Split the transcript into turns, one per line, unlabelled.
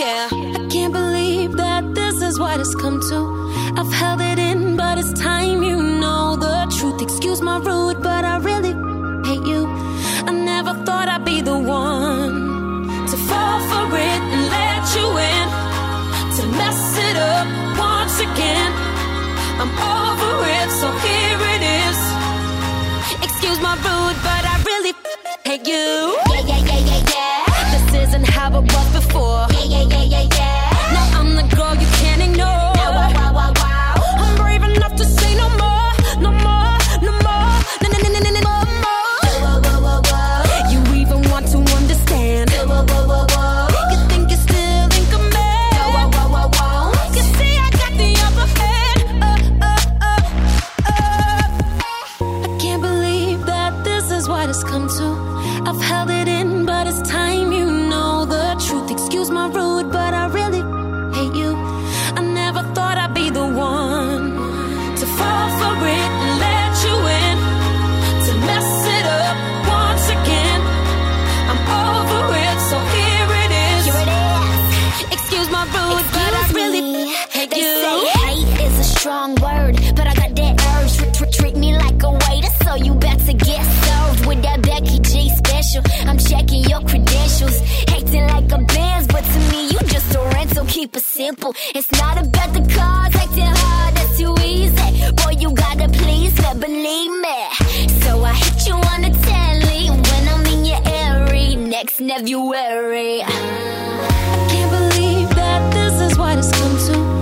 care. I can't believe that this is what it's come to. I've held it in, but it's time. what it's come to. I've held it in, but
it's time. simple. It's not about the cars, acting hard, that's too easy. Boy, you gotta please me, believe me. So I hit you on the telly when I'm in your area next February.
I can't believe that this is what it's come to.